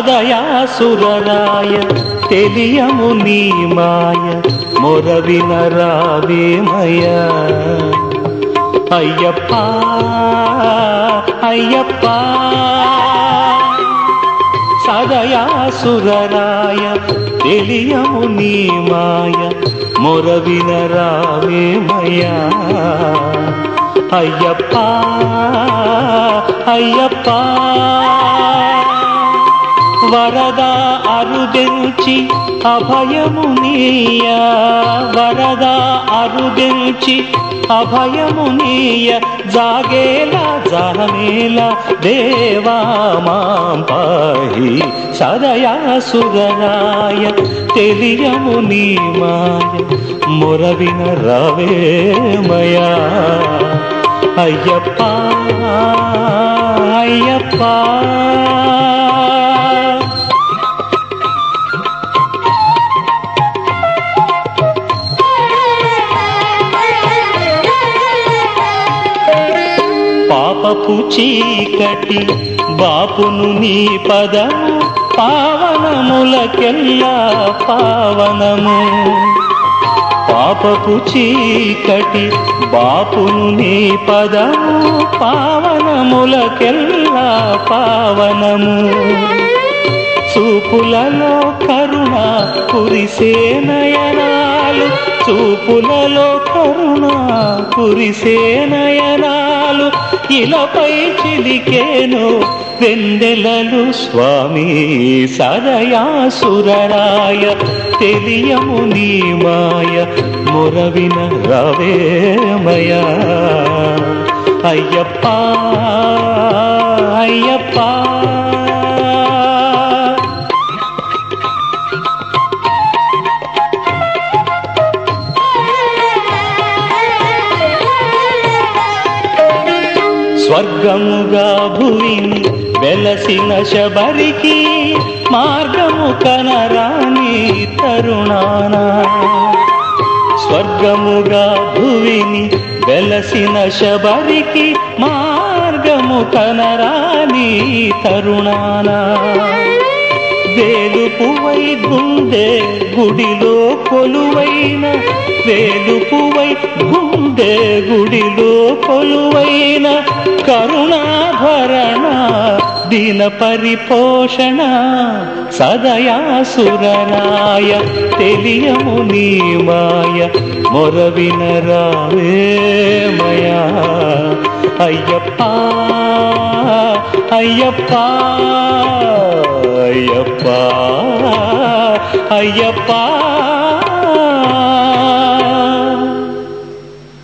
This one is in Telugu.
సదయాసురరాయ తెలియము నీ మాయ మొరవిన రావేమయ్యా అయ్యప్ప అయ్యప్ప. సదయాసురరాయ తెలియము నీ మాయ మొరవిన రావేమయ్యా అయ్యప్ప అయ్యప్ప. వరదా అరుదెంచి అభయము నీయ. వరదా అరుదెంచి అభయము నీయ. జాగేలా జహమేలా దేవా మాం పాహి సదయా సదయాసురరాయ. తెలియము నీ మాయ. మొరవిన రవేమయా అయ్యప్ప అయ్యప్ప. పాపపు చీకటి బాపును నీ పదము పావనములకెల్లా పావనము. పాపపు చీకటి బాపును నీ పదము పావనములకెల్లా పావనము. చూపులలో కరుణ కురిసే నయనాలు చూపులలో కరుణ కురిసే నయనాలు. పాదాలు ఇలపై చిలికేను. వెందెలలు స్వామి సదయాసురరాయ తెలియము నీ మాయ మురవిన రవేమయ అయ్యప్ప అయ్యప్ప. స్వర్గముగా భూమిని వెలసిన శబరికి మార్గము కనరాని తరుణాన. స్వర్గముగా భూమిని వెలసిన శబరికి మార్గము కనరాని తరుణాన. వేలుపువై గుండె గుడిలో కొలువైన వేలుపువై గుండె గుడిలో కొలువైన కరుణాభరణ దీన పరిపోషణ సదయాసురనాయ తెలియము నీ మాయ మొరవిన రావేమయా అయ్యప్ప అయ్యప్ప అయ్యప్ప అయ్యప్ప.